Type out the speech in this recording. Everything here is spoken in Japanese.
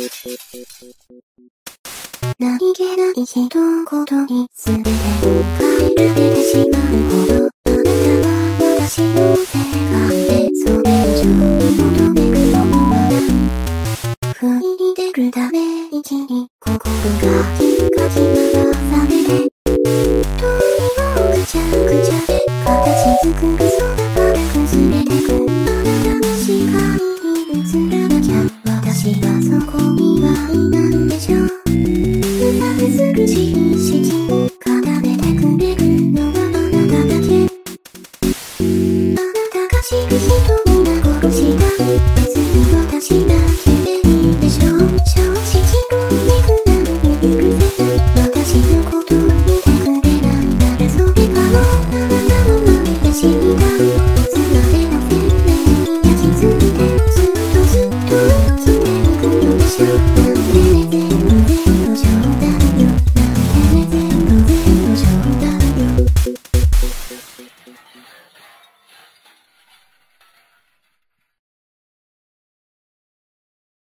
何気ない一言に全て変えられてしまうほどあなたは私の世界でそれ以上に求めるものはない不意に出るため息に心が引っかき回されてどうにもぐちゃぐちゃなたが知る人皆殺した別に私だけ。